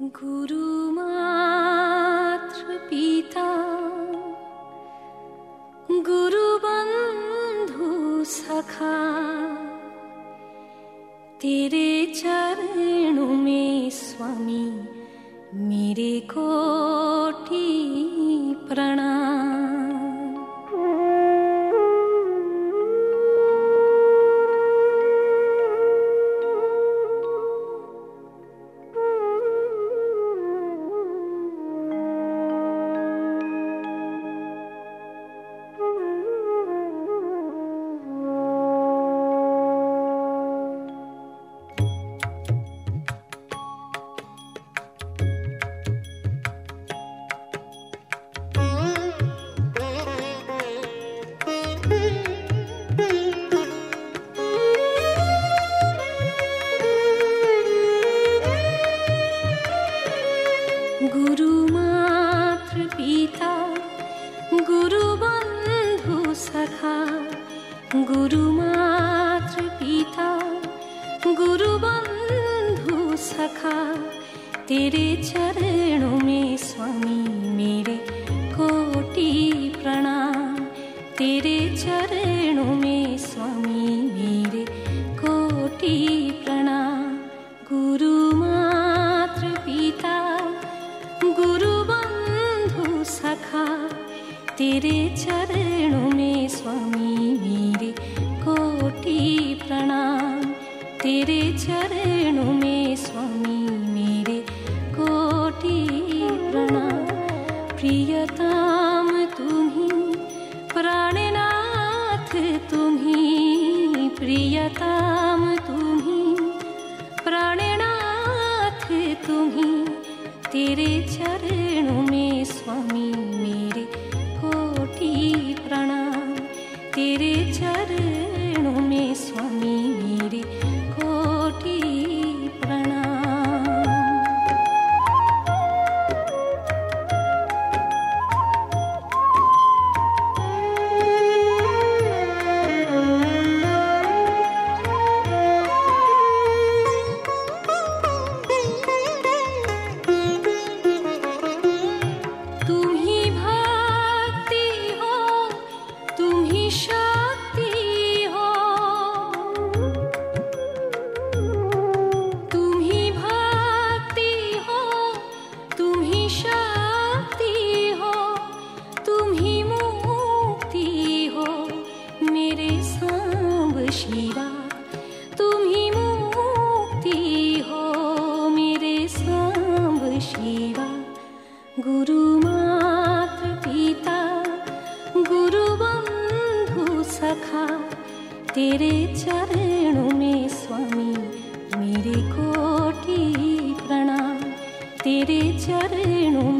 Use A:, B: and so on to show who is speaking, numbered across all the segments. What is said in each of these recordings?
A: गुरुमातृ पिता गुरुबन्धु सखा तेरे चरणों में स्वामी मेरे कोटि गुरुबन्धु सखा तेरे चरणों में स्वामी मेरे कोटि प्रणाम तेरे चरणों में स्वामी मेरे कोटि प्रणाम गुरुमातृ पिता गुरुबन्धु सखा तेरे चरणों में स्वामी चरणों में स्वामी मेरे कोटि प्रणाम प्रियताम तुम्ही, प्राणनाथ तुम्ही, प्रियताम तुम्ही, प्राणनाथ तुम्ही। तेरे चरणों में स्वामी मेरे कोटि प्रणाम तेरे चरणों तेरे चरणों में स्वामी मेरे कोटि प्रणाम। तेरे चरणों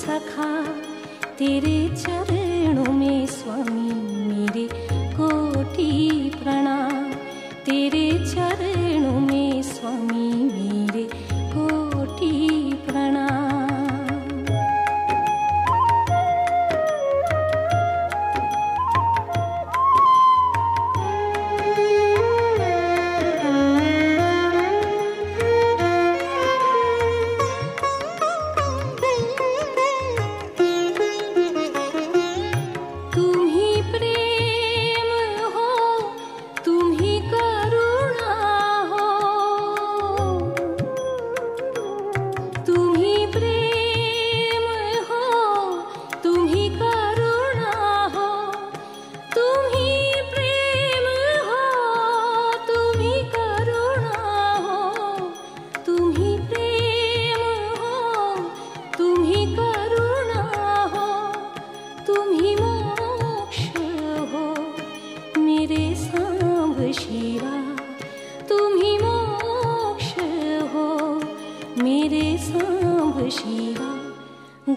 A: सखा तेरे चरणों में स्वामी मेरे